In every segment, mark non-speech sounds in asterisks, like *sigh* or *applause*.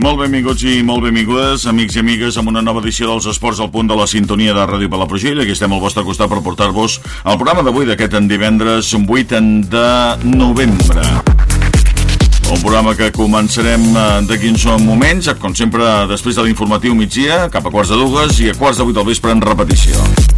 Molt benvinguts i molt benvingudes, amics i amigues, amb una nova edició dels Esports al punt de la sintonia de Ràdio Palafrugell. Aquí estem al vostre costat per portar-vos el programa d'avui d'aquest divendres 8 de novembre. Un programa que començarem eh, d'aquí uns moments, com sempre després de l'informatiu migdia, cap a quarts de dues i a quarts de vuit del vespre en repetició.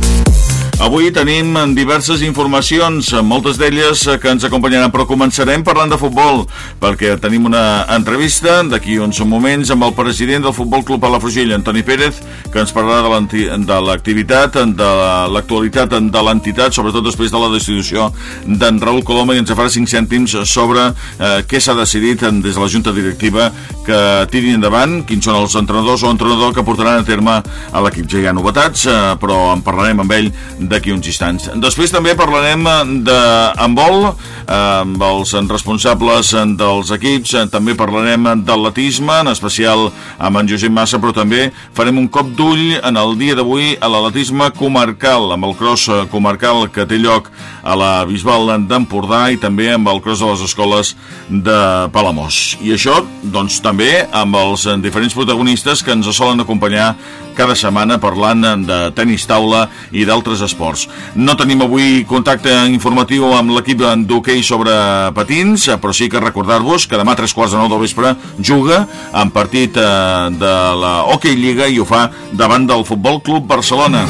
Avui tenim diverses informacions, moltes d'elles que ens acompanyaran, però començarem parlant de futbol, perquè tenim una entrevista d'aquí uns moments amb el president del Futbol Club Palafrugell, Antoni Pérez, que ens parlarà de l'activitat, de l'actualitat de l'entitat, sobretot després de la destitució d'en Raül Coloma, i ens farà 5 cèntims sobre eh, què s'ha decidit des de la Junta Directiva que tiri endavant, quins són els entrenadors o entrenador que portaran a terme a l'equip. Ja hi ha novetats, eh, però en parlarem amb ell d'aquí uns instants. Després també parlarem de handbol, eh, amb els responsables dels equips, també parlarem d'atletisme, en especial amb en Josep Massa, però també farem un cop d'ull en el dia d'avui a l'atletisme comarcal, amb el cross comarcal que té lloc a la Bisbal d'Empordà i també amb el cross de les escoles de Palamós. I això, doncs, també amb els diferents protagonistes que ens solen acompanyar cada setmana parlant de tenis taula i d'altres esports. No tenim avui contacte informatiu amb l'equip d'hoquei sobre patins, però sí que recordar-vos que demà a tres quarts de nou del vespre juga en partit eh, de la Hockey Lliga i ho fa davant del Futbol Club Barcelona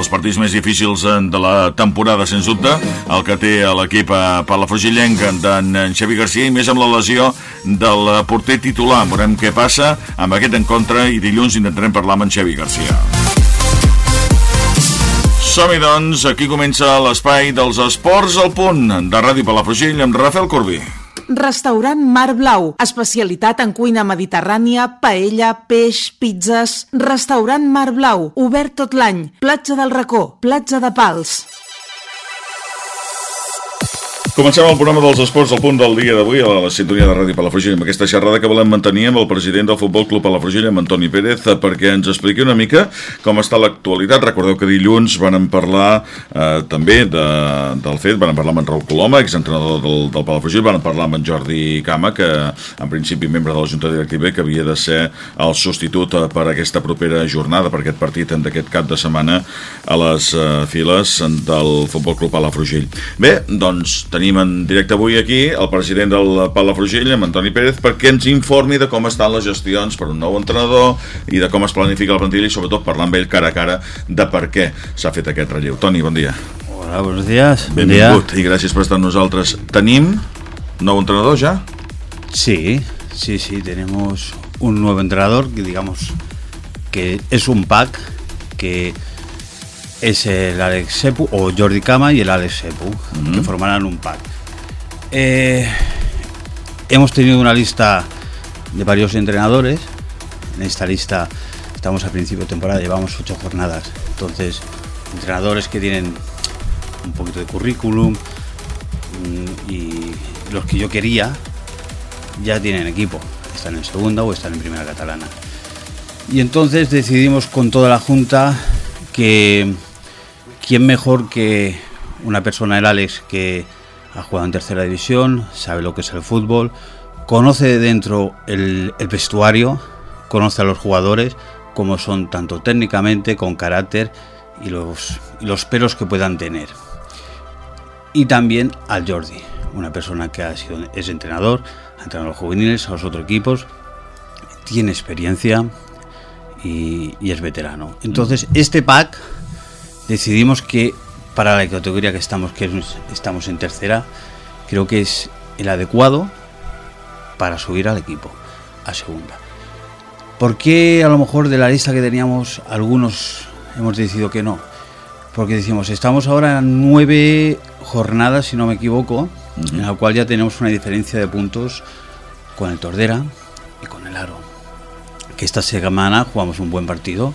dels partits més difícils eh, de la temporada, sens dubte, el que té l'equip eh, palafrugillenc d'en Xavi Garcia i més amb la lesió del porter titular. Veurem què passa amb aquest encontre i dilluns intentarem parlar amb en Xavi Garcia. Som-hi, doncs, aquí comença l'espai dels esports al punt de Ràdio Palafrugell amb Rafael Corbí. Restaurant Mar Blau, especialitat en cuina mediterrània, paella, peix, pizzas. Restaurant Mar Blau, obert tot l'any. Platja del Racó, platja de Pals. Comencem el programa dels esports al punt del dia d'avui a la sintonia de Ràdio Palafrugell amb aquesta xerrada que volem mantenir amb el president del Futbol Club Palafrugell, amb Antoni Pérez, perquè ens expliqui una mica com està l'actualitat. Recordeu que dilluns van parlar eh, també de, del fet, van parlar amb en Raül Coloma, exentrenador del, del Palafrugell, van parlar amb en Jordi Cama, que en principi membre de la Junta Directiva, que havia de ser el substitut eh, per aquesta propera jornada, per aquest partit d'aquest cap de setmana a les eh, files del Futbol Club Palafrugell. Bé, doncs tenim tenim en directe avui aquí el president del Palafrugell, amb Antoni Pérez, perquè ens informi de com estan les gestions per un nou entrenador i de com es planifica la plantilla i sobretot parlar amb ell cara a cara de per què s'ha fet aquest relleu. Toni, bon dia. Hola, buenos días. Benvingut bon i gràcies per estar amb nosaltres. Tenim nou entrenador ja? Sí, sí, sí, tenemos un nuevo entrenador que digamos que es un pack que es el Alex Sepu, o Jordi Cama y el Alex Sepu, uh -huh. que formarán un pack. Eh, hemos tenido una lista de varios entrenadores. En esta lista estamos a principio de temporada, llevamos ocho jornadas. Entonces, entrenadores que tienen un poquito de currículum mm, y los que yo quería ya tienen equipo. Están en segunda o están en primera catalana. Y entonces decidimos con toda la junta que ¿quién mejor que una persona, el Alex, que ha jugado en tercera división, sabe lo que es el fútbol, conoce de dentro el, vestuario, conoce a los jugadores, como son tanto técnicamente, con carácter y los, los pelos que puedan tener. Y también al Jordi, una persona que ha sido, es entrenador, ha entrenado a los juveniles, a los otros equipos, tiene experiencia y, y es veterano. Entonces, este pack decidimos que para la categoría que estamos, que estamos en tercera, creo que es el adecuado para subir al equipo a segunda. ¿Por qué a lo mejor de la lista que teníamos algunos hemos decidido que no? Porque decimos, estamos ahora en nueve jornadas, si no me equivoco, uh -huh. en la cual ya tenemos una diferencia de puntos con el Tordera y con el Aro. Que esta semana jugamos un buen partido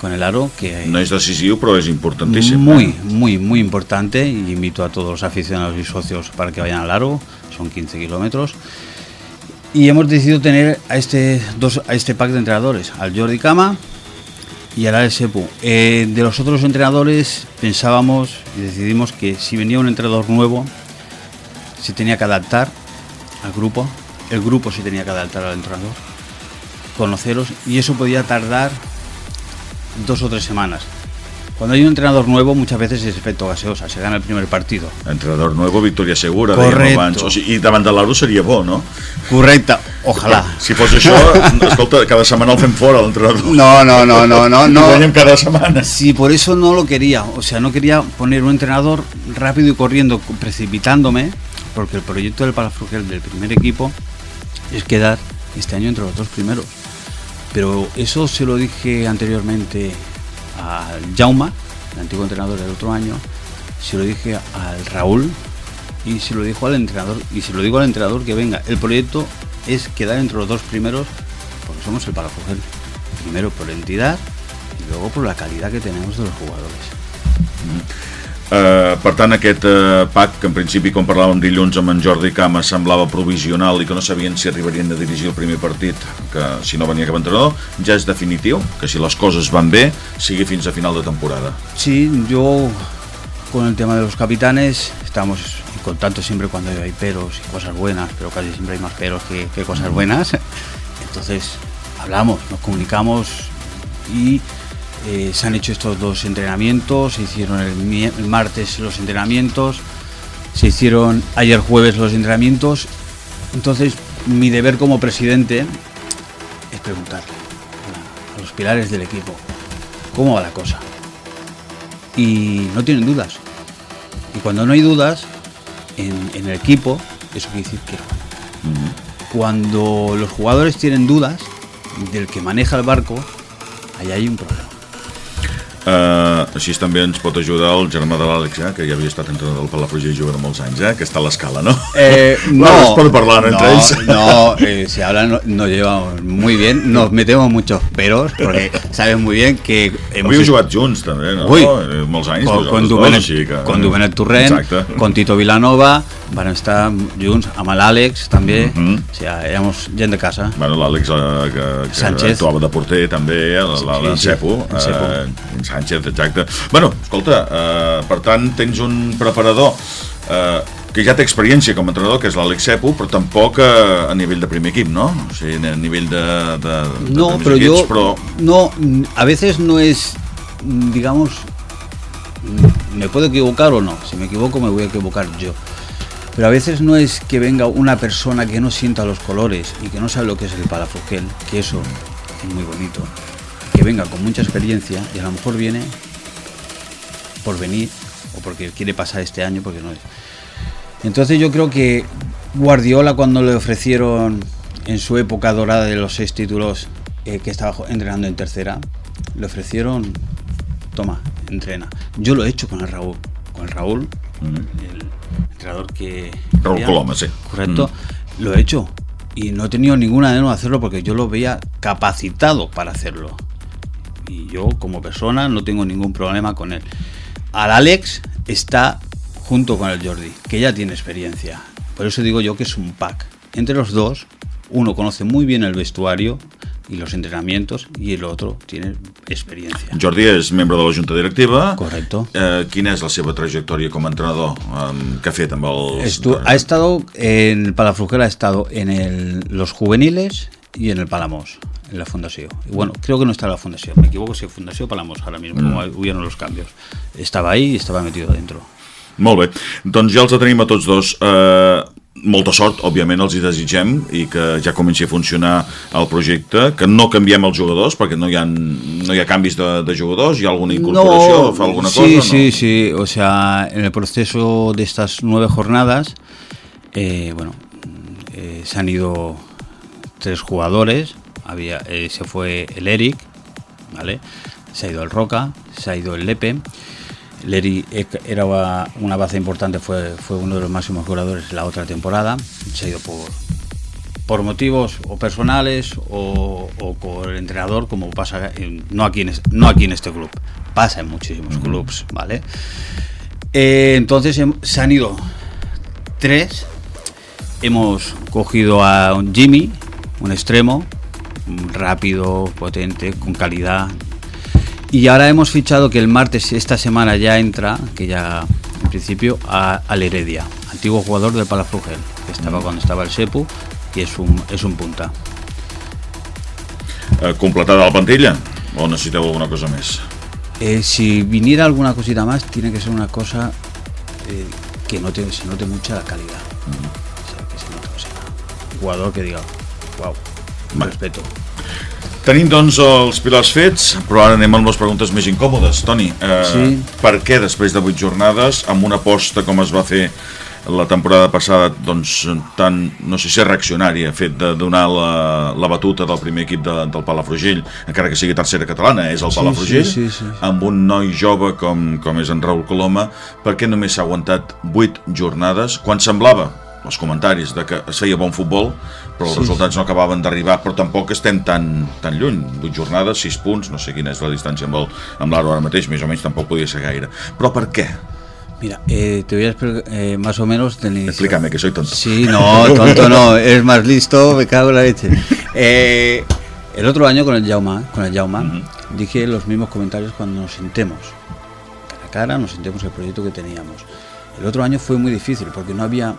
con el aro que no es decisivo pero es importantísimo. Muy muy muy importante y invito a todos los aficionados y socios para que vayan al aro son 15 kilómetros. Y hemos decidido tener a este dos a este pack de entrenadores al Jordi Cama y al Alex Sepu. Eh, de los otros entrenadores pensábamos y decidimos que si venía un entrenador nuevo se tenía que adaptar al grupo el grupo se tenía que adaptar al entrenador conoceros y eso podía tardar dos o tres semanas. Cuando hay un entrenador nuevo, muchas veces es efecto gaseosa, se gana el primer partido. Entrenador nuevo, victòria segura, Correcto. O sigui, I davant de l'Aro seria bo, no? Correcte, ojalà. Si fos això, escolta, cada setmana el fem fora, l'entrenador. No, no, no, no, no, no. guanyem cada setmana. Sí, por eso no lo quería. O sea, no quería poner un entrenador rápido y corriendo, precipitándome, porque el proyecto del Palafrugel del primer equipo es quedar este año entre los dos primeros. Pero eso se lo dije anteriormente al Jauma, el antiguo entrenador del otro año, se lo dije al Raúl y se lo dijo al entrenador y se lo digo al entrenador que venga. El proyecto es quedar entre los dos primeros porque somos el Palafrugel. Primero por entidad y luego por la calidad que tenemos de los jugadores. Uh, per tant, aquest uh, PAC, que en principi, com parlàvem dilluns amb en Jordi Cama, semblava provisional i que no sabien si arribarien a dirigir el primer partit, que si no venia cap entrenador, ja és definitiu, que si les coses van bé, sigui fins a final de temporada. Sí, yo con el tema de los capitanes estamos en contacto siempre cuando hay peros y cosas buenas, pero casi siempre hay más peros que, que cosas buenas. Entonces hablamos, nos comunicamos y eh, se han hecho estos dos entrenamientos, se hicieron el, martes los entrenamientos, se hicieron ayer jueves los entrenamientos. Entonces mi deber como presidente es preguntarle a- los pilares del equipo cómo va la cosa y no tienen dudas. Y cuando no hay dudas en, en el equipo, eso quiere decir que. Cuando los jugadores tienen dudas del que maneja el barco, ahí hay un problema. Uh, així també ens pot ajudar el germà de l'Àlex, eh, que ja havia estat entrenador del Palafrugell i juga de molts anys, eh, que està a l'escala, no? Eh, *laughs* Bueno, es puede hablar entre no, ellos. no, eh, se hablan, no- nos llevamos muy bien, nos metemos muchos peros, porque sabes muy bien que hemos Havíeu jugat junts, també, no? Uy. Eh, Molts anys, con, con, dos, Duvenet, així que... con Duvenet Torrent, Exacte. con Tito Vilanova, van estar junts amb l'Àlex també, Mhm. o sea, éramos gent de casa. Bueno, l'Àlex eh, que, que Sánchez. actuava de porter també, eh, sí, Encepo. eh, Sánchez, exacte. Bueno, escolta, eh, per tant, tens un preparador eh, que ja té experiència com a entrenador, que és l'Àlex Cepo, però tampoc eh, a nivell de primer equip, no? O sigui, a nivell de, de, de No, yo, equips, però... no, a veces no es, mm, digamos, me puedo equivocar o no, si me equivoco me voy a equivocar yo. Pero a veces no es que venga una persona que no sienta los colores y que no sabe lo que es el palafruquel, que eso es muy bonito, que venga con mucha experiencia y a lo mejor viene por venir o porque quiere pasar este año, porque no es. Entonces yo creo que Guardiola cuando le ofrecieron en su época dorada de los seis títulos eh, que estaba entrenando en tercera, le ofrecieron, toma, entrena. Yo lo he hecho con el Raúl, con el Raúl, el entrenador que... Raúl Coloma, sí. Correcto, lo he hecho y no he tenido ninguna de no hacerlo porque yo lo veía capacitado para hacerlo. Y yo como persona no tengo ningún problema con él. Al Alex está junto con el Jordi, que ya tiene experiencia. Por eso digo yo que es un pack. Entre los dos, uno conoce muy bien el vestuario y los entrenamientos y el otro tiene experiencia. Jordi és membre de la Junta Directiva. Correcto. Eh, quina és la seva trajectòria com a entrenador? Eh, què ha fet amb els... Estu- ha estado en Palafrugel, ha estado en el- los juveniles y en el Palamos, en la Fundación. Y bueno, creo que no está en la Fundación, me equivoco si Fundación o Palamos ahora mismo, como hubieron los cambios. Estaba ahí y estaba metido dentro. Molt bé, doncs ja els tenim a tots dos. Eh, molta sort, òbviament, els hi desitgem i que ja comenci a funcionar el projecte, que no canviem els jugadors perquè no hi ha, no hi ha canvis de, de jugadors, hi ha alguna incorporació, fa alguna sí, cosa? sí, no? sí. O sea, en el proceso de estas nueve jornadas, eh, bueno, eh, se han ido tres jugadores. Había, eh, se fue el Eric, ¿vale? Se ha ido el Roca, se ha ido el Lepe. El Eric ec- era una baza importante, fue, fue uno de los máximos jugadores la otra temporada. Se ha ido por, por motivos o personales o, o por el entrenador, como pasa en- no, aquí en, no aquí en este club, pasa en muchísimos clubs, ¿vale? Eh, entonces se han ido tres. Hemos cogido a un Jimmy, un extremo, rápido, potente, con calidad. Y ahora hemos fichado que el martes, esta semana ya entra, que ya en principio, a, al Heredia, antiguo jugador del Palafrugel, que estaba cuando estaba el Sepu, y es un, es un punta. eh, completada la plantilla o necessiteu alguna cosa més? Eh, si viniera alguna cosita más, tiene que ser una cosa eh, que no te, se note mucha la calidad. O sea, que se note, o sea, un jugador que diga, wow, Vale. respeto. Tenim, doncs, els pilars fets, però ara anem amb les preguntes més incòmodes. Toni, eh, Sí. per què després de 8 jornades, amb una aposta com es va fer la temporada passada, doncs, tan, no sé si reaccionària, fet de donar la, la batuta del primer equip de, del Palafrugell, encara que sigui tercera catalana, és el Sí, Palafrugell, sí, sí, sí. amb un noi jove com, com és en Raül Coloma, per què només s'ha aguantat 8 jornades, quan semblava els comentaris de que es feia bon futbol, però els Sí. resultats no acabaven d'arribar, però tampoc estem tan, tan lluny. 8 jornades, 6 punts, no sé quina és la distància amb l'Aro ara mateix, més o menys tampoc podia ser gaire. Però per què? Mira, eh, te voy a explicar eh, más o menos del inicio. Explícame, que soy tonto. Sí, no, tonto no, es más listo, me cago en la leche. Eh, el otro año con el Jauma, con el Jauma dije los mismos comentarios cuando nos sentemos. Cara a cara, nos sentemos el proyecto que teníamos. El otro año fue muy difícil porque no había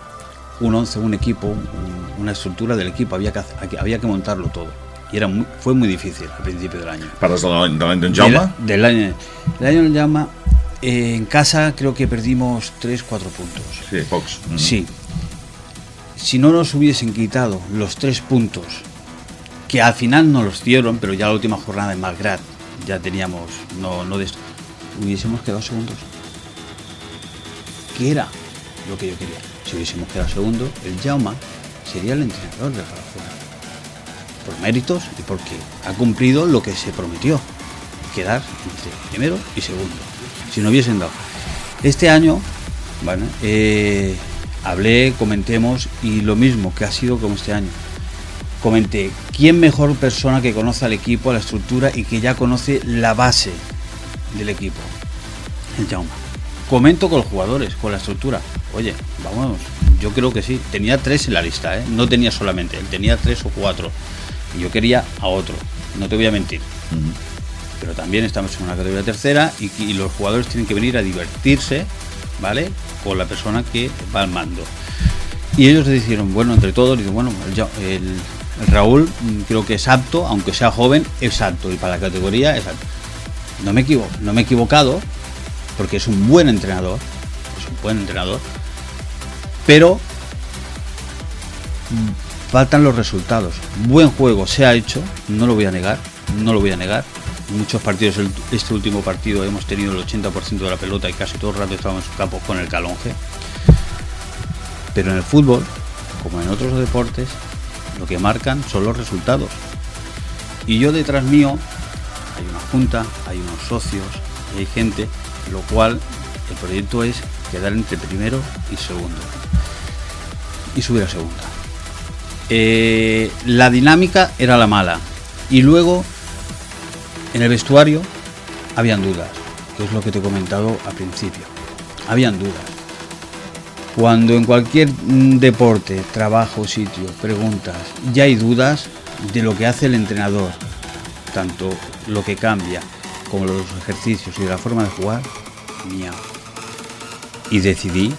un 11, un equipo, un- una estructura del equipo, había que, había que montarlo todo. Y era muy- fue muy difícil al principio del año. Parles de l'any de l'any d'en Jaume? Del, del año, del año del Jauma, eh, en casa creo que perdimos 3, 4 puntos. Sí. Mhm. Sí. Si no nos hubiesen quitado los tres puntos, que al final no los dieron, pero ya la última jornada en Malgrat ya teníamos, no, no hubiésemos quedado segundos. ¿Qué era lo que yo quería? Si hubiésemos quedado segundos, el Jauma sería el entrenador del Barcelona. Por méritos y porque ha cumplido lo que se prometió, quedar entre primero y segundo. Si no hubiesen dado. Este año, bueno, eh, hablé, comentemos y lo mismo que ha sido como este año. Comenté, ¿quién mejor persona que conoce al equipo, a la estructura y que ya conoce la base del equipo? El Jauma. Comento con los jugadores, con la estructura. Oye, vamos, yo creo que sí. Tenía tres en la lista, ¿eh? no tenía solamente él, tenía tres o cuatro. Y yo quería a otro, no te voy a mentir. Pero también estamos en una categoría tercera y, y los jugadores tienen que venir a divertirse, ¿vale? Con la persona que va al mando. Y ellos decidieron, bueno, entre todos, dicen, bueno, el, Ja- el- el Raúl mm, creo que es apto, aunque sea joven, es apto. Y para la categoría es apto. No me equivoco, no me he equivocado, porque es un buen entrenador, es un buen entrenador, pero faltan los resultados. Buen juego se ha hecho, no lo voy a negar, no lo voy a negar. Muchos partidos, este último partido hemos tenido el 80% de la pelota y casi todo el rato estábamos en campo con el calonge. Pero en el fútbol, como en otros deportes, lo que marcan son los resultados. Y yo detrás mío hay una junta, hay unos socios, hay gente, lo cual el proyecto es quedar entre primero y segundo. Y subir a segunda. Eh, la dinámica era la mala. Y luego, en el vestuario, habían dudas, que es lo que te he comentado al principio. Habían dudas. Cuando en cualquier mm, deporte, trabajo, sitio, preguntas, ya hay dudas de lo que hace el entrenador, tanto lo que cambia como los ejercicios y la forma de jugar, miau. Y decidí,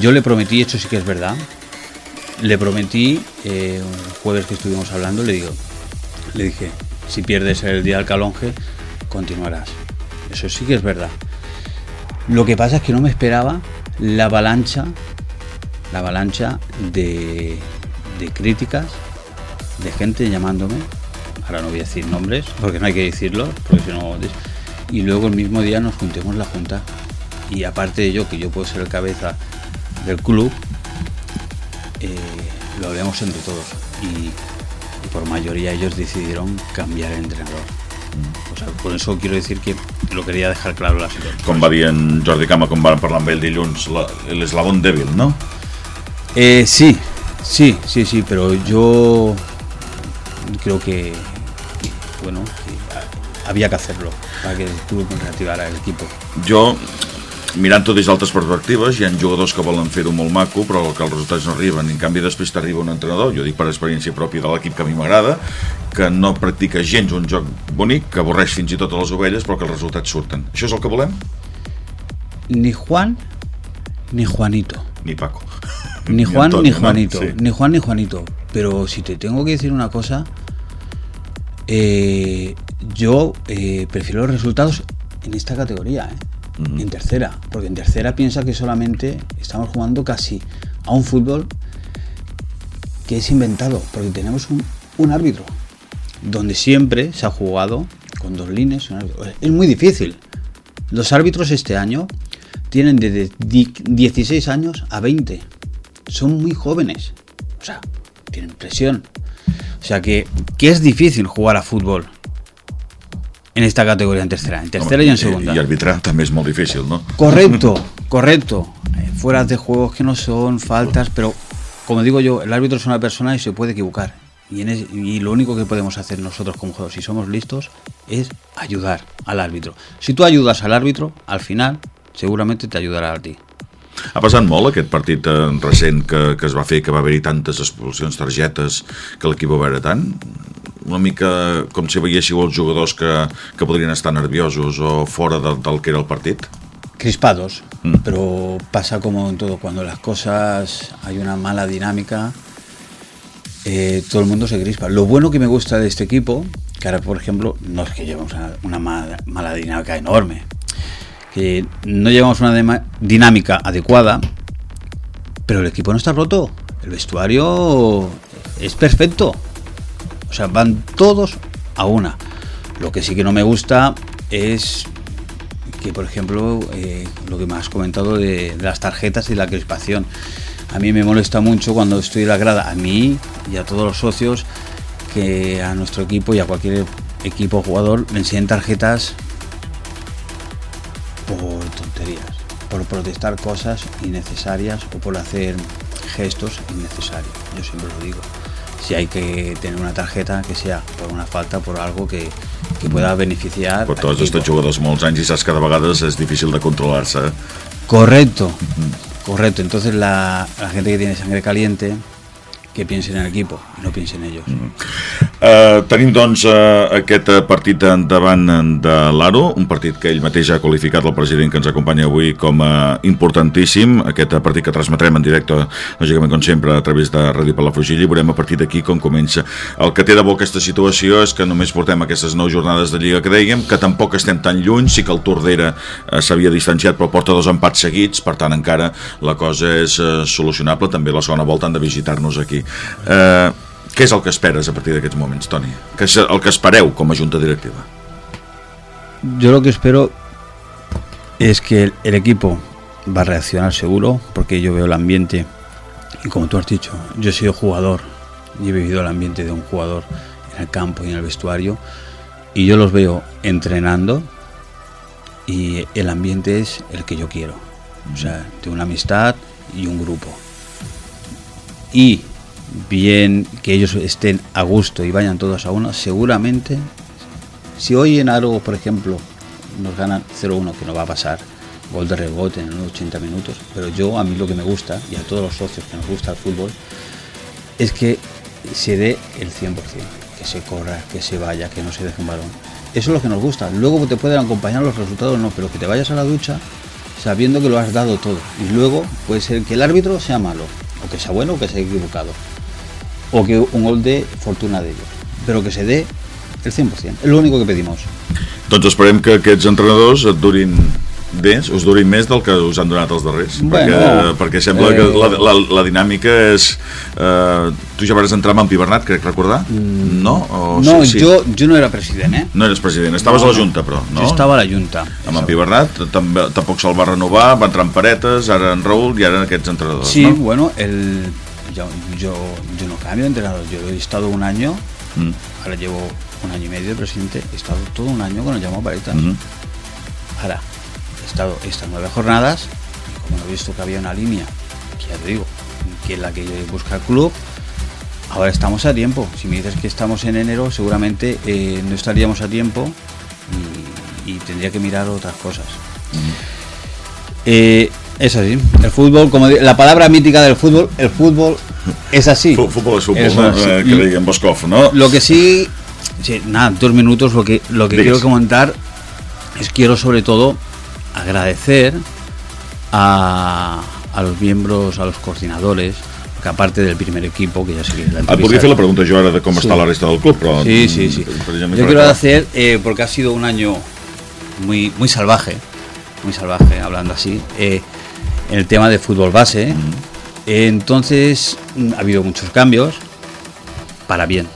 yo le prometí, esto sí que es verdad, le prometí, eh, jueves que estuvimos hablando, le digo, le dije, si pierdes el día del calonge, continuarás. Eso sí que es verdad. Lo que pasa es que no me esperaba la avalancha, la avalancha de, de críticas, de gente llamándome. Ahora no voy a decir nombres, porque no hay que decirlo, porque si no. Y luego el mismo día nos juntemos la junta. Y aparte de yo, que yo puedo ser el cabeza del club, eh, lo hablemos entre todos. Y, y por mayoría ellos decidieron cambiar el entrenador. O sea, por eso quiero decir que lo quería dejar claro la situación. Com va dir en Jordi Cama, com van parlar amb ell dilluns, la- l'eslabón dèbil, no? Eh, sí, sí, sí, sí, pero yo creo que, bueno, que había que hacerlo para que el club reactivara el equipo. Jo, mirant-ho des d'altres perspectives, hi ha jugadors que volen fer-ho molt maco, però que els resultats no arriben. En canvi, després t'arriba un entrenador, jo dic per experiència pròpia de l'equip que a mi m'agrada, que no practica gens un joc bonic, que avorreix fins i tot a les ovelles, però que els resultats surten. Això és el que volem? Ni Juan ni Juanito. Ni Paco. Ni Juan Antonio, ni ¿no? Juanito. Sí. Ni Juan ni Juanito. Pero si te tengo que decir una cosa, eh, yo eh, prefiero los resultados en esta categoría, ¿eh? Ujú. en tercera, porque en tercera piensa que solamente estamos jugando casi a un fútbol que es inventado, porque tenemos un, un árbitro, donde siempre se ha jugado con dos líneas. Es muy difícil. Los árbitros este año tienen di- 16 años a 20. Son muy jóvenes. O sea, tienen presión. O sea que, que es difícil jugar a fútbol en esta categoría en tercera, en tercera y en segunda. I arbitrar també és molt difícil, no? Correcto, *laughs* correcto. Eh, fuera de juegos que no son faltas, pero como digo yo, el árbitro es una persona y se puede equivocar. Y, en es- y lo único que podemos hacer nosotros como jugadores, si somos listos, es ayudar al árbitro. Si tú ayudas al árbitro, al final seguramente te ayudará a ti. Ha passat molt aquest partit eh, recent que, que es va fer, que va haver-hi tantes expulsions, targetes, que l'equip va veure tant? Una mica com si veiéssiu els jugadors que, que podrien estar nerviosos o fora de, del que era el partit? Crispados, Mm. pero pasa como en todo, cuando las cosas hay una mala dinámica, eh, todo el mundo se crispa. Lo bueno que me gusta de este equipo, que ahora por ejemplo, no es que llevamos una, una mala, mala dinámica enorme, que no llevamos una dinámica adecuada, pero el equipo no está roto. El vestuario es perfecto. O sea, van todos a una. Lo que sí que no me gusta es que, por ejemplo, eh, lo que me has comentado de, las tarjetas y la crispación. A mí me molesta mucho cuando estoy en la grada, a mí y a todos los socios, que a nuestro equipo y a cualquier equipo jugador le enseñen tarjetas por tonterías, por protestar cosas innecesarias o por hacer gestos innecesarios. Yo siempre lo digo. Si hay que tener una tarjeta, que sea por una falta, por algo que, que pueda beneficiar. Però tu has estat equipo. jugadors molts anys i saps que de vegades és difícil de controlar-se. Correcto, correcto. Entonces la, la gente que tiene sangre caliente, que piense en el equipo y no piense en ellos. Uh, tenim doncs uh, aquest eh, partit davant de l'Aro, un partit que ell mateix ha qualificat el president que ens acompanya avui com a importantíssim, aquest eh, partit que transmetrem en directe, lògicament com sempre a través de Ràdio Palafrugell i veurem a partir d'aquí com comença. El que té de bo aquesta situació és que només portem aquestes nou jornades de Lliga que dèiem, que tampoc estem tan lluny, sí que el Tordera eh, s'havia distanciat però porta dos empats seguits, per tant encara la cosa és eh, solucionable, també la segona volta han de visitar-nos aquí. Eh, què és el que esperes a partir d'aquests moments, Toni? Què és el que espereu com junta directiva? Yo lo que espero es que el, el equipo va a reaccionar seguro, porque yo veo el ambiente, y como tú has dicho, yo he sido jugador y he vivido el ambiente de un jugador en el campo y en el vestuario, y yo los veo entrenando y el ambiente es el que yo quiero, o sea, de una amistad y un grupo. Y bien que ellos estén a gusto y vayan todos a uno, seguramente si hoy en Aro, por ejemplo, nos ganan 0-1, que no va a pasar, gol de rebote en los 80 minutos, pero yo a mí lo que me gusta, y a todos los socios que nos gusta el fútbol, es que se dé el 100%, que se corra, que se vaya, que no se deje un balón. Eso es lo que nos gusta. Luego te pueden acompañar los resultados, no, pero que te vayas a la ducha sabiendo que lo has dado todo. Y luego puede ser que el árbitro sea malo, o que sea bueno, o que sea equivocado, o que un gol de fortuna de ellos, pero que se dé el 100%. Es lo único que pedimos. Doncs esperem que aquests entrenadors et durin més, us durin més del que us han donat els darrers Bueno, perquè, perquè sembla eh, que la, la, la dinàmica és eh, tu ja vas entrar amb en Pibernat, crec recordar no? O, Mm. no, sí, sí. Yo, yo no era presidente, ¿eh? no eres president, estaves No, a la. Junta però, no? Yo estaba a la Junta. amb en Pibernat tampoc se'l va renovar va entrar en Paretes, ara en Raúl i ara en aquests entrenadors Sí, no? bueno, el, yo, yo, yo no cambio de entrenador. Yo he estado un año, Mm. ahora llevo un año y medio de presidente, he estado todo un año con el llamado Paretas. Mhm. Ahora, he estado estas nueve jornadas y como he visto que había una línea, que ya te digo, que es la que busca el club, ahora estamos a tiempo. Si me dices que estamos en enero, seguramente eh, no estaríamos a tiempo y, y tendría que mirar otras cosas. Eh, es así. El fútbol, como la palabra mítica del fútbol, el fútbol es así. Futbol és futbol, Es no? Eh, que deia en Boscov, no? Lo que sí, sí, nada, dos minutos, lo que, lo que quiero comentar es quiero sobre todo agradecer a, a los miembros, a los coordinadores, porque aparte del primer equipo, que ya sé que la fer la pregunta jo ara de com Sí. està la resta del club, però... Sí, sí, sí. per exemple, Yo quiero hacer, eh, porque ha sido un año muy, muy salvaje, muy salvaje, hablando así, eh, en el tema de fútbol base. Entonces, mm, ha habido muchos cambios para bien.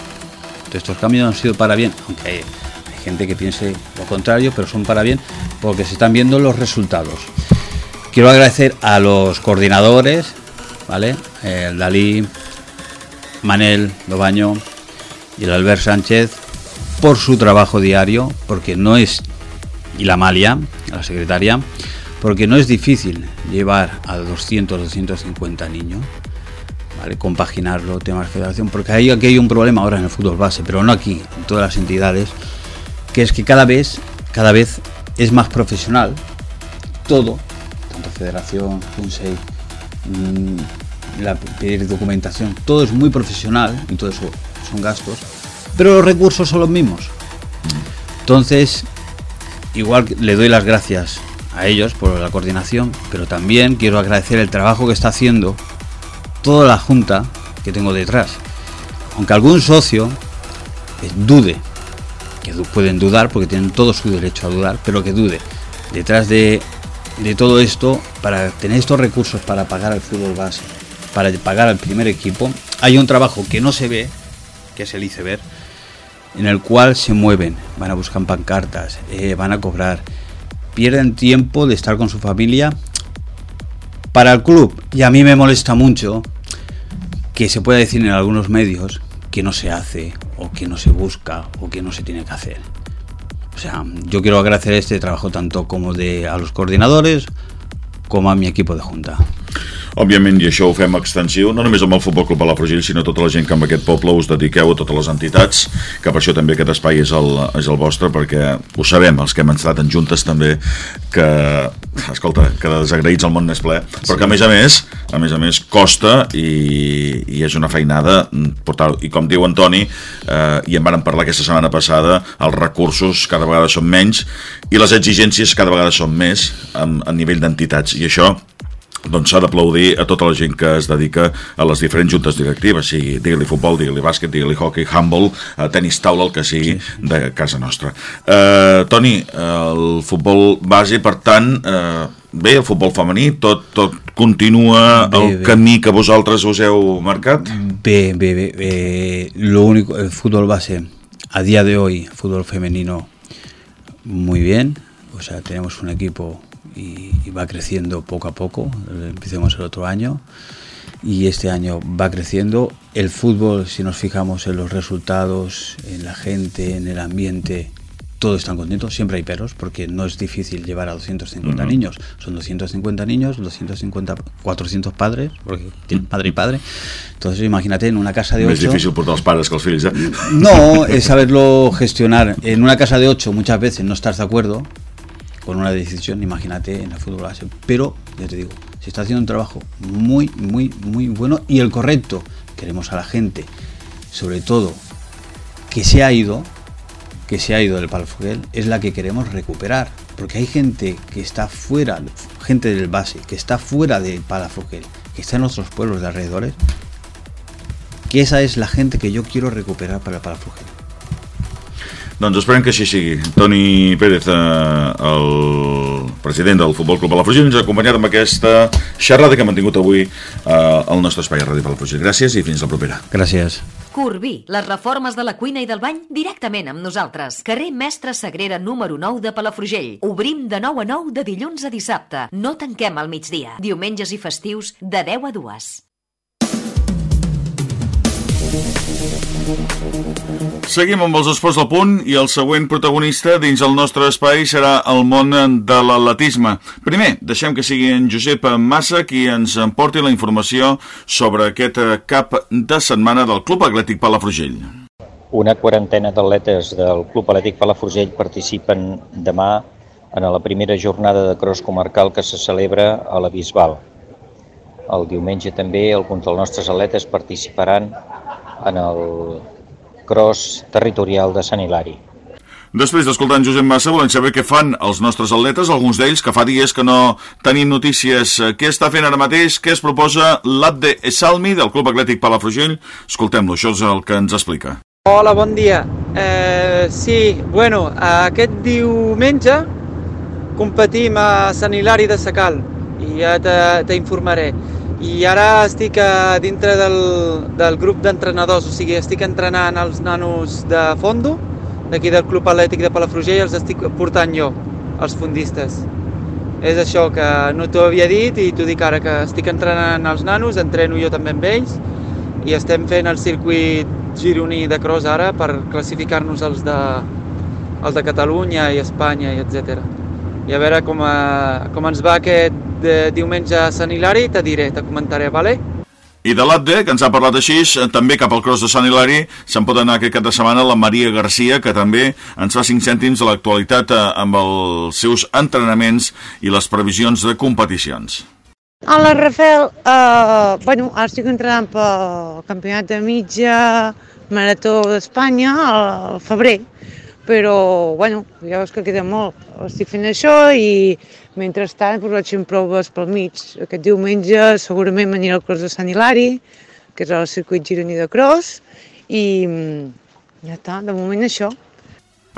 Entonces, estos cambios han sido para bien, aunque hay, hay gente que piense lo contrario, pero son para bien porque se están viendo los resultados. Quiero agradecer a los coordinadores, ¿vale? El Dalí, Manel Lobaño y el Albert Sánchez por su trabajo diario, porque no es, y la Malia, la secretaria, porque no es difícil llevar a 200, 250 niños, ¿vale? compaginarlo, temas de federación, porque hay, aquí hay un problema ahora en el fútbol base, pero no aquí, en todas las entidades, que es que cada vez, cada vez es más profesional todo, tanto federación, FUNSEI, mm, la pedir documentación, todo es muy profesional eso son gastos, pero los recursos son los mismos. Entonces, igual le doy las gracias a ellos por la coordinación, pero también quiero agradecer el trabajo que está haciendo toda la junta que tengo detrás. Aunque algún socio eh, dude, que pueden dudar porque tienen todo su derecho a dudar, pero que dude detrás de, de todo esto para tener estos recursos para pagar al fútbol base, para pagar al primer equipo, hay un trabajo que no se ve, que es el iceberg, en el cual se mueven, van a buscar pancartas, eh, van a cobrar, pierden tiempo de estar con su familia para el club. Y a mí me molesta mucho que se pueda decir en algunos medios que no se hace, o que no se busca, o que no se tiene que hacer. O sea, yo quiero agradecer este trabajo tanto como de a los coordinadores como a mi equipo de junta. Òbviament, i això ho fem extensiu, no només amb el Futbol Club Palafrugell, sinó tota la gent que amb aquest poble us dediqueu a totes les entitats, que per això també aquest espai és el, és el vostre, perquè ho sabem, els que hem estat en juntes també, que, escolta, que de desagraïts el món n'és ple, però que a més a més, a més a més, costa i, i és una feinada portar, i com diu Antoni, eh, i en vàrem parlar aquesta setmana passada, els recursos cada vegada són menys i les exigències cada vegada són més a, a nivell d'entitats, i això doncs s'ha d'aplaudir a tota la gent que es dedica a les diferents juntes directives, sigui digue-li futbol, digue-li bàsquet, digue-li hockey, handball, eh, tenis taula, el que sigui de casa nostra. Eh, Toni, el futbol base, per tant, eh, bé, el futbol femení, tot, tot continua Bé, el bé. camí que vosaltres us heu marcat? Ve, ve, ve, eh, lo único, el fútbol base, a día de hoy, fútbol femenino, muy bien. O sea, tenemos un equipo y, y va creciendo poco a poco. eh, Empecemos el otro año y este año va creciendo. El fútbol, si nos fijamos en los resultados, en la gente, en el ambiente, todos están contentos. Siempre hay peros porque no es difícil llevar a 250 niños. Son 250 niños, 250, 400 padres, porque tienen padre y padre. Entonces, imagínate en una casa de Més 8. difícil portar els pares que els fills, eh? No, es saberlo gestionar. En una casa de 8 muchas veces no estás de acuerdo con una decisión, imagínate en el fútbol base. Pero, ya te digo, se está haciendo un trabajo muy, muy, muy bueno y el correcto. Queremos a la gente, sobre todo, que se ha ido, que se ha ido del Palafrugell, es la que queremos recuperar. Porque hay gente que está fuera, gente del base, que está fuera del Palafrugell, que está en otros pueblos de alrededores, que esa es la gente que yo quiero recuperar para el Palafrugell. Doncs esperem que així sigui. Toni Pérez, eh, el president del Futbol Club Palafrugell, ens ha acompanyat amb aquesta xerrada que hem mantingut avui eh, al nostre espai a Ràdio Palafrugell. Gràcies i fins la propera. Gracias. Corbí, les reformes de la cuina i del bany directament amb nosaltres. Carrer Mestre Sagrera número 9 de Palafrugell. Obrim de 9 a 9 de dilluns a dissabte. No tanquem al migdia. Diumenges i festius de 10 a 2. Seguim amb els esports del punt i el següent protagonista dins el nostre espai serà el món de l'atletisme. Primer, deixem que sigui en Josep Massa qui ens emporti la informació sobre aquest cap de setmana del Club Atlètic Palafrugell. Una quarantena d'atletes del Club Atlètic Palafrugell participen demà en la primera jornada de cross comarcal que se celebra a la Bisbal. El diumenge també alguns dels nostres atletes participaran en el cross territorial de Sant Hilari. Després d'escoltar en Josep Massa, volem saber què fan els nostres atletes, alguns d'ells que fa dies que no tenim notícies. Què està fent ara mateix? Què es proposa l'Abde Esalmi del Club Atlètic Palafrugell? Escoltem-lo, això és el que ens explica. Hola, bon dia. Eh, sí, bueno, aquest diumenge competim a Sant Hilari de Sacal i ja t'informaré. I ara estic a dintre del, del grup d'entrenadors, o sigui, estic entrenant els nanos de fondo, d'aquí del Club Atlètic de Palafrugell els estic portant jo, els fundistes. És això que no t'ho havia dit i t'ho dic ara, que estic entrenant els nanos, entreno jo també amb ells i estem fent el circuit gironí de cross ara per classificar-nos els de, els de Catalunya i Espanya i etc. I a veure com, a, eh, com ens va aquest de diumenge a Sant Hilari, te diré, te comentaré, vale? I de l'Atde, que ens ha parlat així, eh, també cap al Cross de Sant Hilari, se'n pot anar aquest cap de setmana la Maria Garcia, que també ens fa 5 cèntims de l'actualitat eh, amb els seus entrenaments i les previsions de competicions. Hola, Rafael. Uh, bueno, ara estic entrenant pel campionat de mitja marató d'Espanya al febrer, però, bueno, ja veus que queda molt. Estic fent això i Mentrestant, doncs, vaig fent proves pel mig. Aquest diumenge segurament m'aniré al Cross de Sant Hilari, que és el circuit gironí de cross, i mm, ja està, de moment això.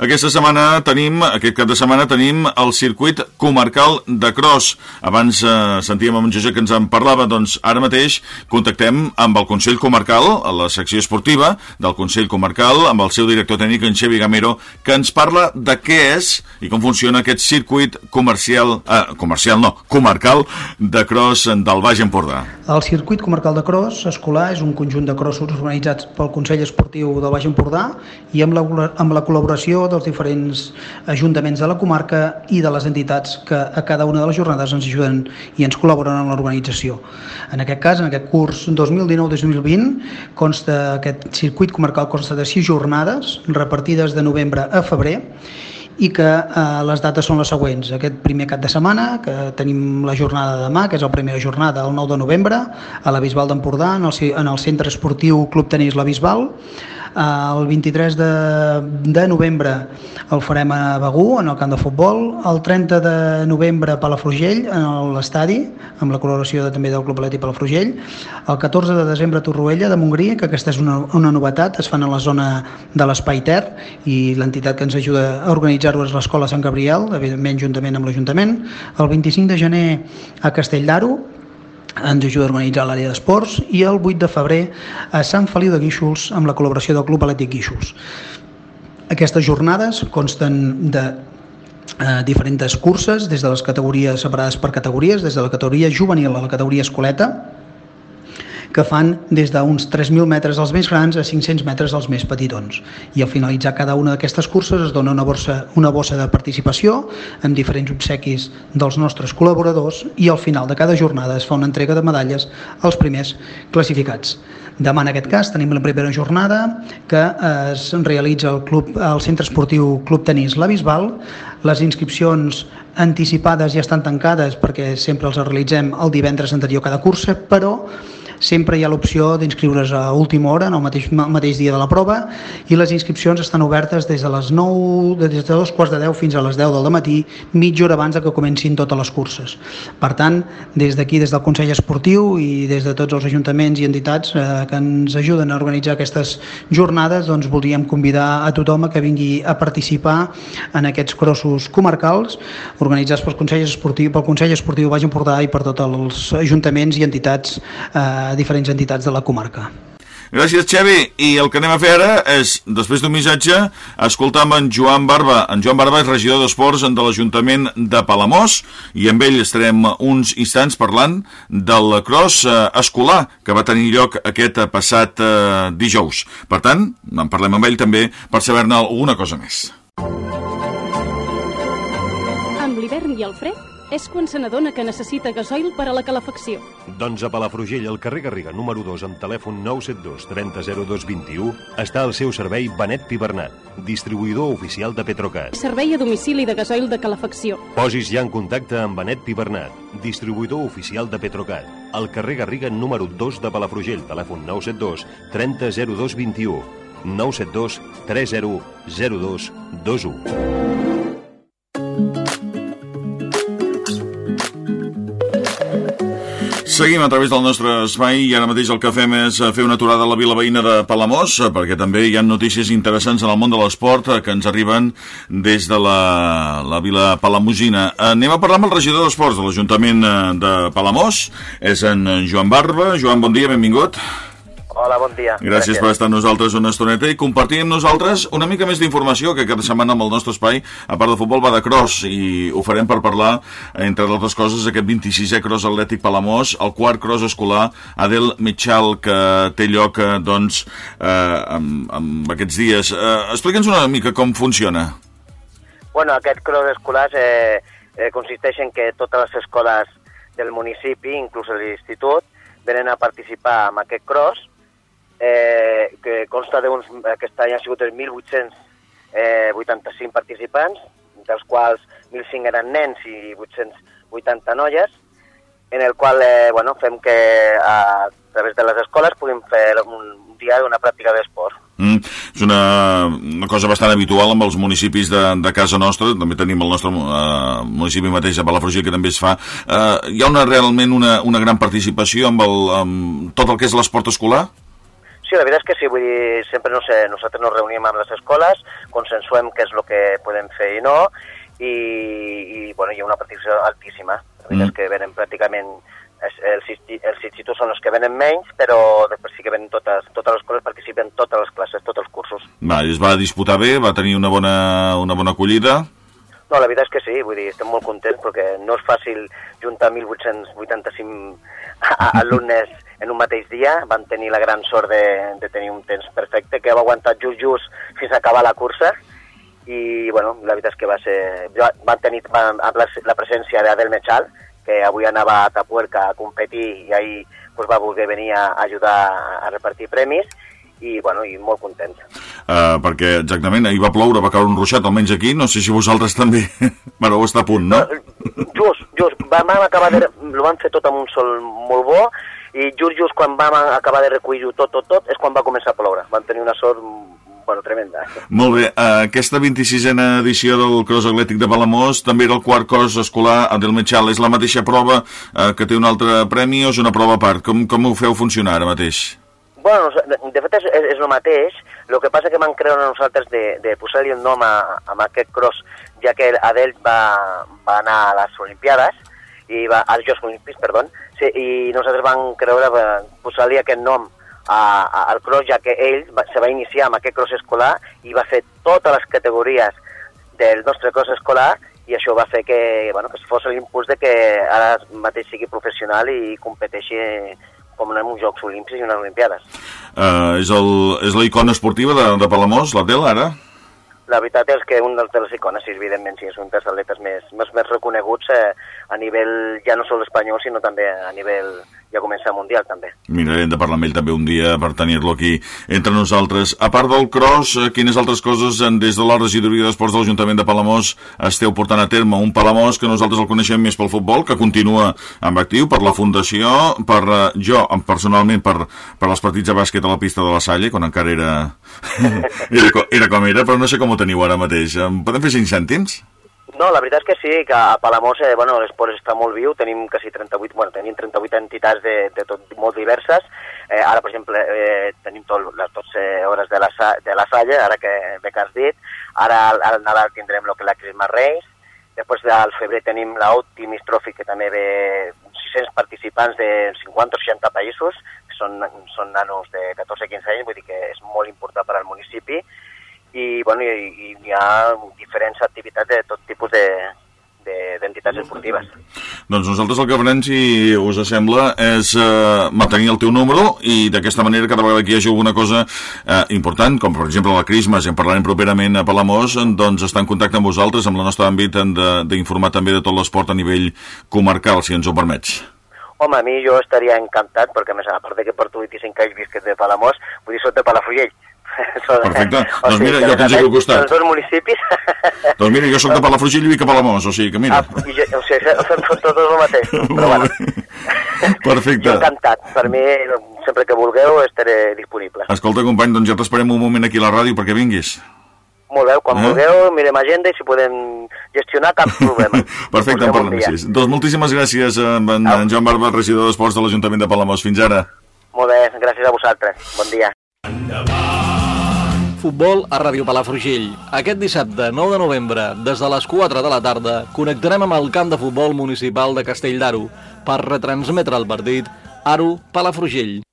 Aquesta setmana tenim, aquest cap de setmana tenim el circuit comarcal de Cross. Abans eh, sentíem amb en Josep que ens en parlava, doncs ara mateix contactem amb el Consell Comarcal, a la secció esportiva del Consell Comarcal, amb el seu director tècnic, en Xevi Gamero, que ens parla de què és i com funciona aquest circuit comercial, eh, comercial no, comarcal de Cross del Baix Empordà. El circuit comarcal de Cross escolar és un conjunt de crossos organitzats pel Consell Esportiu del Baix Empordà i amb la, amb la col·laboració dels diferents ajuntaments de la comarca i de les entitats que a cada una de les jornades ens ajuden i ens col·laboren en l'organització. En aquest cas, en aquest curs 2019-2020, consta aquest circuit comarcal consta de sis jornades repartides de novembre a febrer i que eh, les dates són les següents. Aquest primer cap de setmana, que tenim la jornada de demà, que és la primera jornada, el 9 de novembre, a la Bisbal d'Empordà, en, el, en el Centre Esportiu Club Tenis La Bisbal, el 23 de, de novembre el farem a Begú, en el camp de futbol. El 30 de novembre a Palafrugell, en l'estadi, amb la col·laboració de, també del Club Atlètic Palafrugell. El 14 de desembre a Torroella, de Montgrí, que aquesta és una, una novetat, es fan a la zona de l'Espai Ter i l'entitat que ens ajuda a organitzar-ho és l'Escola Sant Gabriel, evidentment juntament amb l'Ajuntament. El 25 de gener a Castell d'Aro, ens ajuda a organitzar l'àrea d'esports i el 8 de febrer a Sant Feliu de Guíxols amb la col·laboració del Club Atlètic Guíxols. Aquestes jornades consten de eh, diferents curses, des de les categories separades per categories, des de la categoria juvenil a la categoria escoleta, que fan des d'uns 3.000 metres als més grans a 500 metres als més petitons. I al finalitzar cada una d'aquestes curses es dona una bossa, una bossa de participació amb diferents obsequis dels nostres col·laboradors i al final de cada jornada es fa una entrega de medalles als primers classificats. Demà, en aquest cas, tenim la primera jornada que es realitza al, club, al Centre Esportiu Club Tenis La Bisbal. Les inscripcions anticipades ja estan tancades perquè sempre els realitzem el divendres anterior a cada cursa, però sempre hi ha l'opció d'inscriure's a última hora, en el mateix, mateix dia de la prova, i les inscripcions estan obertes des de les 9, des de dos quarts de 10 fins a les 10 del matí, mitja hora abans de que comencin totes les curses. Per tant, des d'aquí, des del Consell Esportiu i des de tots els ajuntaments i entitats eh, que ens ajuden a organitzar aquestes jornades, doncs voldríem convidar a tothom a que vingui a participar en aquests crossos comarcals organitzats pel Consell Esportiu, pel Consell Esportiu Baix Empordà i per tots els ajuntaments i entitats eh, diferents entitats de la comarca. Gràcies, Xavi. I el que anem a fer ara és, després d'un missatge, escoltar amb en Joan Barba. En Joan Barba és regidor d'Esports de l'Ajuntament de Palamós i amb ell estarem uns instants parlant del cross eh, escolar que va tenir lloc aquest passat eh, dijous. Per tant, en parlem amb ell també per saber-ne alguna cosa més. Amb l'hivern i el fred, és quan se n'adona que necessita gasoil per a la calefacció. Doncs a Palafrugell, al carrer Garriga, número 2, amb telèfon 972 300221, està al seu servei Benet Pibernat, distribuïdor oficial de Petrocat. Servei a domicili de gasoil de calefacció. Posis ja en contacte amb Benet Pibernat, distribuïdor oficial de Petrocat, al carrer Garriga, número 2 de Palafrugell, telèfon 972 300221 972 3002 21. Seguim a través del nostre espai i ara mateix el que fem és fer una aturada a la vila veïna de Palamós perquè també hi ha notícies interessants en el món de l'esport eh, que ens arriben des de la, la vila palamosina. Anem a parlar amb el regidor d'Esports de l'Ajuntament eh, de Palamós, és en Joan Barba. Joan, bon dia, benvingut. Hola, bon dia. Gràcies, per estar amb nosaltres una estoneta i compartir amb nosaltres una mica més d'informació que cada setmana amb el nostre espai, a part de futbol, va de cross i ho farem per parlar, entre altres coses, aquest 26è cross atlètic Palamós, el quart cross escolar Adel Mitchell que té lloc eh, doncs, eh, amb, amb aquests dies. Eh, Explica'ns una mica com funciona. Bueno, aquest cross escolar eh, eh, consisteix en que totes les escoles del municipi, inclús l'institut, venen a participar en aquest cross eh, que consta d'uns, aquest any ha sigut 1.885 participants, dels quals 1.005 eren nens i 880 noies, en el qual eh, bueno, fem que a través de les escoles puguem fer un dia d'una pràctica d'esport. Mm, és una, una cosa bastant habitual amb els municipis de, de casa nostra, també tenim el nostre uh, municipi mateix a Palafrugell que també es fa. Uh, hi ha una, realment una, una gran participació amb, el, amb tot el que és l'esport escolar? Sí, la veritat és que sí, vull dir, sempre no sé, nosaltres nos reunim amb les escoles, consensuem què és el que podem fer i no, i, i bueno, hi ha una participació altíssima. La veritat mm. és que venen pràcticament els, els, instituts són els que venen menys, però després sí que venen totes, totes les escoles, participen totes les classes, tots els cursos. Va, es va disputar bé, va tenir una bona, una bona acollida? No, la veritat és que sí, vull dir, estem molt contents perquè no és fàcil juntar 1.885 *laughs* alumnes en un mateix dia, van tenir la gran sort de, de tenir un temps perfecte que va aguantar just just fins a acabar la cursa i bueno, la veritat és que va ser... van tenir van, la, la presència d'Adel Mechal, que avui anava a Tapuerca a competir i ahir pues, va voler venir a ajudar a repartir premis i, bueno, i molt content. Uh, perquè exactament, ahir va ploure, va caure un ruixat, almenys aquí, no sé si vosaltres també *laughs* bueno, està a punt, no? Just, just, vam acabar de... Ho van fer tot amb un sol molt bo i just, just quan vam acabar de recollir-ho tot, tot, tot, és quan va començar a ploure. Van tenir una sort bueno, tremenda. Molt bé, uh, aquesta 26a edició del Cross Atlètic de Palamós també era el quart cos escolar del Metxal. És la mateixa prova uh, que té un altre premi o és una prova a part? Com, com ho feu funcionar ara mateix? Bueno, de fet és, és, és el mateix, el que passa que vam creure nosaltres de, de posar-li el nom a, a aquest cross, ja que Adel va, va anar a les Olimpiades, i va, als Jocs Olímpics, perdó, sí, i nosaltres vam creure posar-li aquest nom a, a, al cross, ja que ell va, se va iniciar amb aquest cross escolar i va fer totes les categories del nostre cross escolar i això va fer que, bueno, que fos l'impuls de que ara mateix sigui professional i competeixi com en uns Jocs Olímpics i unes Olimpiades. Uh, és, el, és la icona esportiva de, de Palamós, la Tel, ara? La veritat és que un dels de les icones, sí, evidentment, sí, és un dels atletes més, més, més reconeguts eh, a nivell ja no sols espanyol, sinó també a nivell ja comença mundial també. Mirarem de parlar amb ell també un dia per tenir-lo aquí entre nosaltres. A part del cross, eh, quines altres coses des de la regidoria d'esports de l'Ajuntament de Palamós esteu portant a terme? Un Palamós que nosaltres el coneixem més pel futbol, que continua amb actiu per la Fundació, per eh, jo personalment per, per els partits de bàsquet a la pista de la Salle, quan encara era, *laughs* era, era com era, però no sé com ho teniu ara mateix. Podem fer 5 cèntims? No, la veritat és que sí, que a Palamós eh, bueno, l'esport està molt viu, tenim quasi 38, bueno, tenim 38 entitats de, de tot, molt diverses. Eh, ara, per exemple, eh, tenim tot, les 12 hores de la, de la Salle, ara que bé que has dit. Ara al, al Nadal tindrem lo que la Christmas Reis. Després al febrer tenim la Trophy, que també ve 600 participants de 50 o 60 països, que són, són nanos de 14-15 anys, vull dir que és molt important per al municipi i, bueno, i, i hi ha diferents activitats de tot tipus de, d'entitats de, esportives. Doncs nosaltres el que farem, si us sembla, és eh, mantenir el teu número i d'aquesta manera cada vegada que hi hagi alguna cosa eh, important, com per exemple la Crisma, en parlarem properament a Palamós, doncs està en contacte amb vosaltres, amb el nostre àmbit d'informar també de tot l'esport a nivell comarcal, si ens ho permets. Home, a mi jo estaria encantat, perquè a més, a part de que porto 25 anys visquet de Palamós, vull dir, soc de Palafrugell, Perfecte. O doncs mira, jo tens aquí al costat. Els dos municipis. *laughs* doncs mira, jo sóc de Palafrugell i vic a Palamós, o sigui que mira. Ah, jo, o sigui, fem tot el mateix. *laughs* Però bueno. Perfecte. Jo encantat. Per mi sempre que vulgueu estaré disponible. Escolta, company, doncs ja t'esperem un moment aquí a la ràdio perquè vinguis. Molt bé, quan Eh? vulgueu mirem agenda i si podem gestionar cap *laughs* problema. Perfecte, en parlem així. Doncs moltíssimes gràcies a en, en Joan Barba, regidor d'Esports de l'Ajuntament de Palamós. Fins ara. Molt bé, gràcies a vosaltres. Bon dia. Futbol a Ràdio Palafrugell. Aquest dissabte, 9 de novembre, des de les 4 de la tarda, connectarem amb el camp de futbol municipal de Castell d'Aro per retransmetre el partit Aro Palafrugell.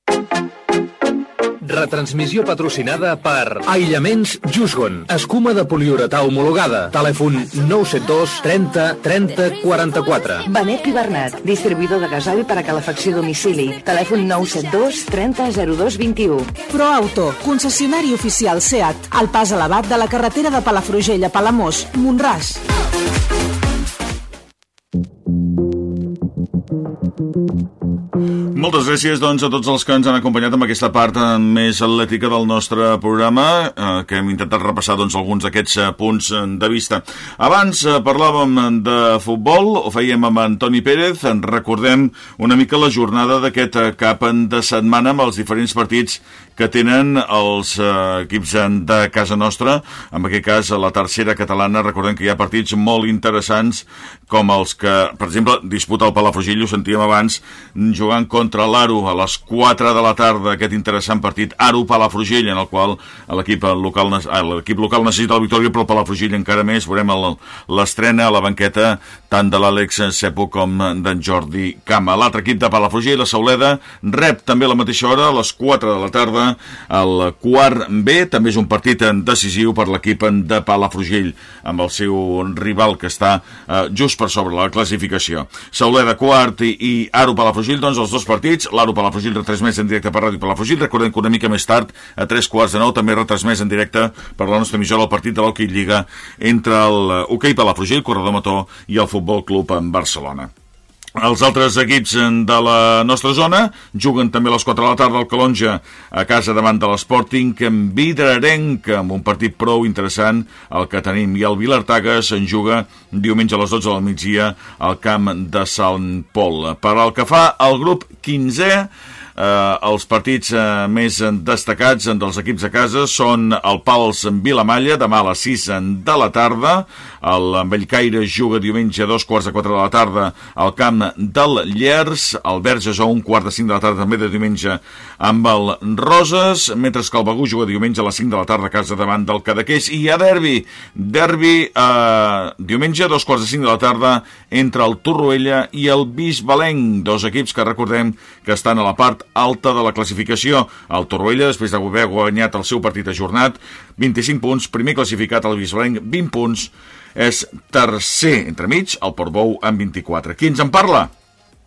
Retransmissió patrocinada per Aïllaments Jusgon. Escuma de poliuretà homologada. Telèfon 972 30 30 44. Benet i Bernat, distribuïdor de gasoil per a calefacció a domicili. Telèfon 972 30 02 21. ProAuto, concessionari oficial SEAT, al pas elevat de la carretera de Palafrugell a Palamós, Montràs. Moltes gràcies doncs, a tots els que ens han acompanyat amb aquesta part eh, més atlètica del nostre programa, eh, que hem intentat repassar doncs, alguns d'aquests eh, punts eh, de vista. Abans eh, parlàvem de futbol, ho fèiem amb Antoni Pérez, en recordem una mica la jornada d'aquest cap de setmana amb els diferents partits que tenen els eh, equips de casa nostra, en aquest cas la tercera catalana, recordem que hi ha partits molt interessants com els que, per exemple, disputa el Palafrugell, ho sentíem abans, jugant contra l'Aro a les 4 de la tarda, aquest interessant partit Aro-Palafrugell, en el qual l'equip local, ah, l'equip local necessita la victòria, però el Palafrugell encara més, veurem l'estrena a la banqueta tant de l'Àlex Cepo com d'en Jordi Cama. L'altre equip de Palafrugell, la Sauleda, rep també a la mateixa hora, a les 4 de la tarda, el quart B, també és un partit decisiu per l'equip de Palafrugell, amb el seu rival que està eh, just per sobre la classificació. Sauleda quart i, i Aro Palafrugell, doncs els dos partits, l'Aro Palafrugell retransmès en directe per Ràdio Palafrugell, recordem que una mica més tard, a tres quarts de nou, també retransmès en directe per la nostra emissora el partit de l'Hockey Lliga entre el eh, hoquei Palafrugell, Corredor Mató i el Futbol Club en Barcelona. Els altres equips de la nostra zona juguen també a les 4 de la tarda al Calonja a casa davant de l'Sporting Vidrarenc, amb un partit prou interessant el que tenim. I el Vilartagas en juga diumenge a les 12 del migdia al camp de Sant Pol. Per al que fa al grup 15è, Eh, els partits eh, més destacats dels equips de casa són el Pals en Vilamalla, demà a les 6 de la tarda. El Bellcaire juga diumenge a dos quarts de 4 de la tarda al camp del Llers. El Verges a un quart de 5 de la tarda també de diumenge amb el Roses, mentre que el Begú juga diumenge a les 5 de la tarda a casa davant del Cadaqués. I hi ha derbi, derbi eh, diumenge a dos quarts de 5 de la tarda entre el Torroella i el Bisbalenc, dos equips que recordem que estan a la part alta de la classificació. El Torroella, després d'haver guanyat el seu partit ajornat, 25 punts, primer classificat el Bisbalenc, 20 punts, és tercer entremig, el Portbou amb 24. Qui ens en parla?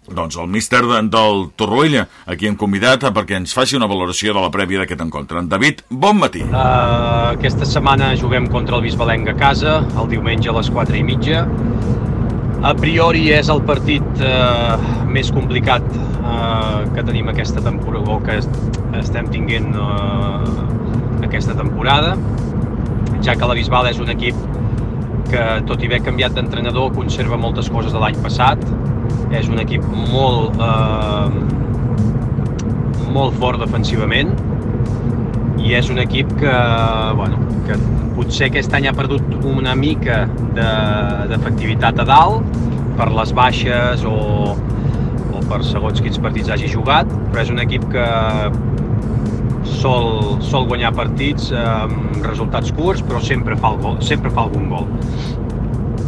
Doncs el míster de, del Torroella, a qui hem convidat perquè ens faci una valoració de la prèvia d'aquest encontre. En David, bon matí. Uh, aquesta setmana juguem contra el Bisbalenc a casa, el diumenge a les 4 i mitja. A priori és el partit uh, més complicat uh, que tenim aquesta temporada, o que est estem tinguent uh, aquesta temporada, ja que la Bisbal és un equip que, tot i haver canviat d'entrenador, conserva moltes coses de l'any passat. És un equip molt, eh, molt fort defensivament i és un equip que, bueno, que potser aquest any ha perdut una mica de- d'efectivitat a dalt per les baixes o, o per segons quins partits hagi jugat, però és un equip que sol, sol guanyar partits amb resultats curts, però sempre fa, gol, sempre fa algun gol.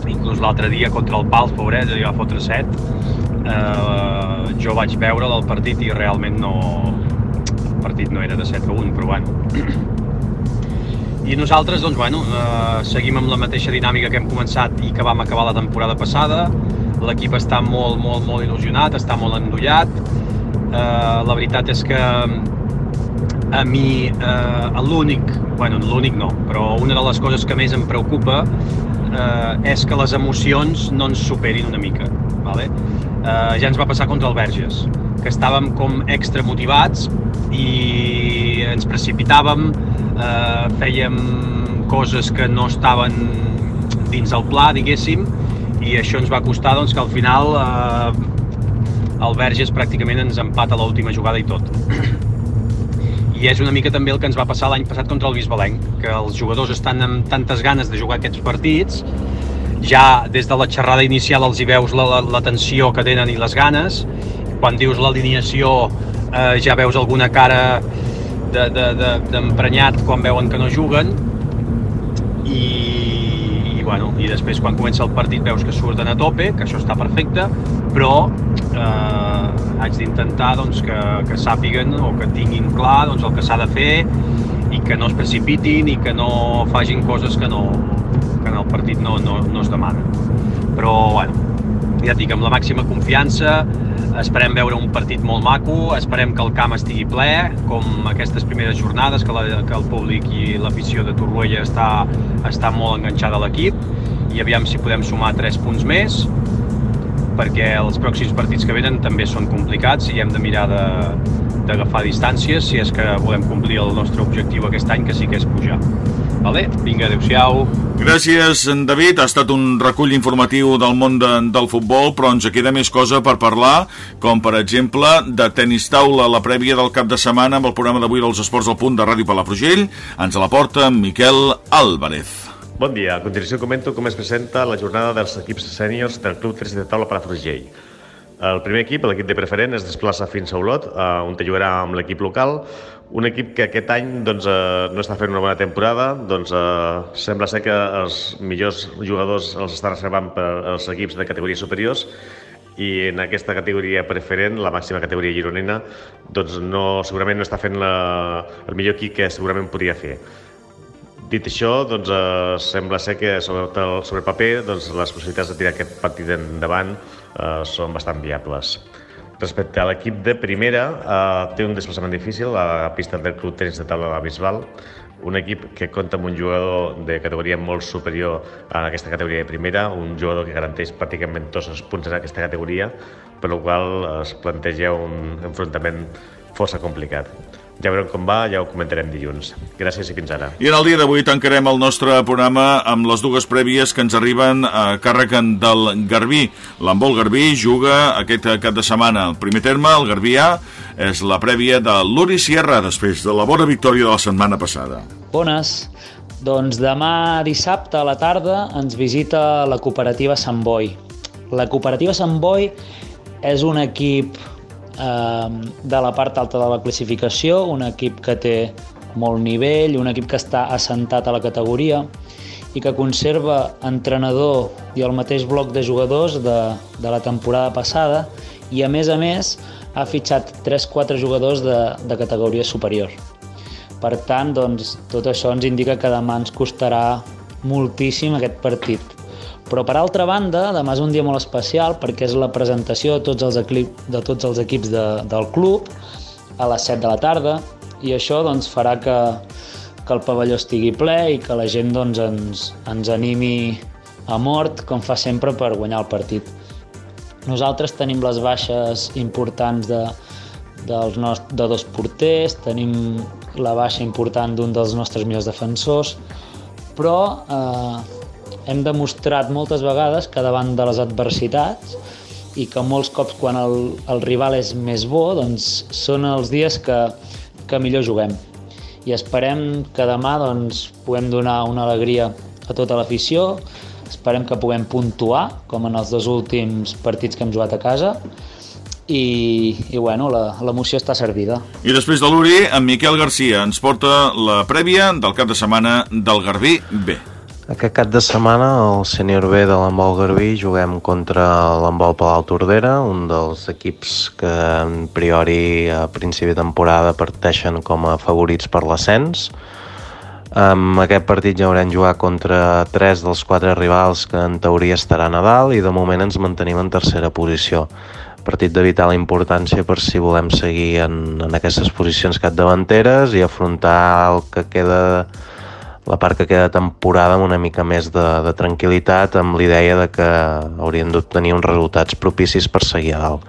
Inclús l'altre dia contra el Pals, pobret, li va fotre 7. Eh, jo vaig veure el partit i realment no... Partit no era de 7 a 1, però bueno. I nosaltres, doncs, bueno, eh, seguim amb la mateixa dinàmica que hem començat i que vam acabar la temporada passada. L'equip està molt, molt, molt il·lusionat, està molt endollat. Eh, la veritat és que a mi eh, l'únic, bueno, l'únic no, però una de les coses que més em preocupa eh, és que les emocions no ens superin una mica. Vale? Eh, ja ens va passar contra el Verges, que estàvem com extra motivats i ens precipitàvem, eh, fèiem coses que no estaven dins el pla, diguéssim, i això ens va costar doncs, que al final eh, el Verges pràcticament ens empata l'última jugada i tot. I és una mica també el que ens va passar l'any passat contra el Bisbalenc, que els jugadors estan amb tantes ganes de jugar aquests partits, ja des de la xerrada inicial els hi veus la, la, la tensió que tenen i les ganes, quan dius l'alineació eh, ja veus alguna cara d'emprenyat de, de, quan veuen que no juguen i, i, bueno, i després quan comença el partit veus que surten a tope, que això està perfecte, però eh, haig d'intentar doncs, que, que sàpiguen o que tinguin clar doncs, el que s'ha de fer i que no es precipitin i que no fagin coses que, no, que en el partit no, no, no es demanen. Però, bueno, ja dic, amb la màxima confiança, esperem veure un partit molt maco, esperem que el camp estigui ple, com aquestes primeres jornades, que, la, que el públic i l'afició de Torroella està, està molt enganxada a l'equip, i aviam si podem sumar 3 punts més, perquè els pròxims partits que venen també són complicats i hem de mirar d'agafar distàncies si és que volem complir el nostre objectiu aquest any, que sí que és pujar. Vale? Vinga, adeu-siau. Gràcies, David. Ha estat un recull informatiu del món de, del futbol, però ens queda més cosa per parlar, com per exemple de tenis taula, la prèvia del cap de setmana amb el programa d'avui dels Esports al Punt de Ràdio Palafrugell. Ens la porta Miquel Álvarez. Bon dia. A continuació comento com es presenta la jornada dels equips sèniors del Club Tenis de Taula Palafrugell. El primer equip, l'equip de preferent, es desplaça fins a Olot, eh, on jugarà amb l'equip local, un equip que aquest any doncs, eh, no està fent una bona temporada, doncs eh, sembla ser que els millors jugadors els estan reservant per als equips de categories superiors i en aquesta categoria preferent, la màxima categoria gironina, doncs no, segurament no està fent la, el millor equip que segurament podria fer. Dit això, doncs, eh, sembla ser que sobre, el, sobre paper doncs, les possibilitats de tirar aquest partit endavant eh, són bastant viables. Respecte a l'equip de primera, eh, té un desplaçament difícil a la pista del Club Tenis de Taula de la Bisbal, un equip que compta amb un jugador de categoria molt superior a aquesta categoria de primera, un jugador que garanteix pràcticament tots els punts en aquesta categoria, per la qual es planteja un enfrontament força complicat. Ja veurem com va, ja ho comentarem dilluns. Gràcies i fins ara. I en el dia d'avui tancarem el nostre programa amb les dues prèvies que ens arriben a càrrec del Garbí. L'Embol Garbí juga aquest cap de setmana. El primer terme, el Garbí A, és la prèvia de l'Uri Sierra, després de la bona victòria de la setmana passada. Bones. Doncs demà dissabte a la tarda ens visita la cooperativa Sant Boi. La cooperativa Sant Boi és un equip de la part alta de la classificació, un equip que té molt nivell, un equip que està assentat a la categoria i que conserva entrenador i el mateix bloc de jugadors de, de la temporada passada i a més a més ha fitxat 3-4 jugadors de, de categoria superior. Per tant, doncs, tot això ens indica que demà ens costarà moltíssim aquest partit. Però per altra banda, demà és un dia molt especial perquè és la presentació de tots els, equip, de tots els equips de, del club a les 7 de la tarda i això doncs, farà que, que el pavelló estigui ple i que la gent doncs, ens, ens animi a mort, com fa sempre, per guanyar el partit. Nosaltres tenim les baixes importants de, dels nost de dos porters, tenim la baixa important d'un dels nostres millors defensors, però eh, hem demostrat moltes vegades que davant de les adversitats i que molts cops quan el, el rival és més bo doncs són els dies que, que millor juguem i esperem que demà doncs, puguem donar una alegria a tota l'afició esperem que puguem puntuar com en els dos últims partits que hem jugat a casa i, i bueno, l'emoció està servida. I després de l'Uri, en Miquel Garcia ens porta la prèvia del cap de setmana del Garbí B. Aquest cap de setmana al Sènior B de l'Embol Garbí juguem contra l'Embol Palau Tordera, un dels equips que en priori a principi de temporada parteixen com a favorits per l'ascens. En aquest partit ja haurem jugat contra tres dels quatre rivals que en teoria estaran a dalt i de moment ens mantenim en tercera posició. Partit de vital importància per si volem seguir en, en aquestes posicions capdavanteres i afrontar el que queda la part que queda temporada amb una mica més de, de tranquil·litat amb l'idea de que haurien d'obtenir uns resultats propicis per seguir a dalt.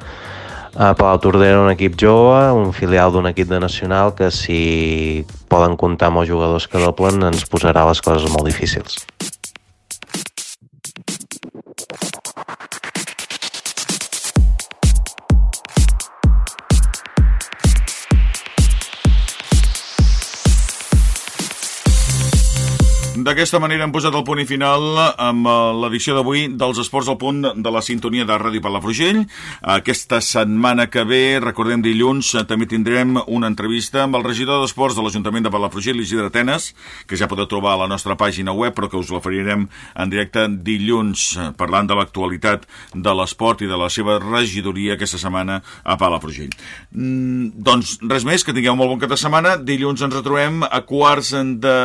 A Palau Tordera un equip jove, un filial d'un equip de nacional que si poden comptar amb els jugadors que doblen ens posarà les coses molt difícils. D'aquesta manera hem posat el punt i final amb eh, l'edició d'avui dels Esports al Punt de la sintonia de Ràdio Palafrugell. Aquesta setmana que ve, recordem dilluns, eh, també tindrem una entrevista amb el regidor d'Esports de l'Ajuntament de Palafrugell, Isidre Atenes, que ja podeu trobar a la nostra pàgina web, però que us l'oferirem en directe dilluns, eh, parlant de l'actualitat de l'esport i de la seva regidoria aquesta setmana a Palafrugell. Mm, doncs res més, que tingueu molt bon cap de setmana. Dilluns ens retrobem a quarts de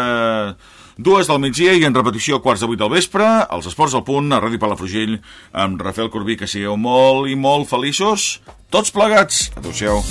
Dues del migdia i en repetició quarts de vuit del vespre, als Esports al Punt, a Ràdio Palafrugell, amb Rafael Corbí, que sigueu molt i molt feliços, tots plegats. Adéu-siau.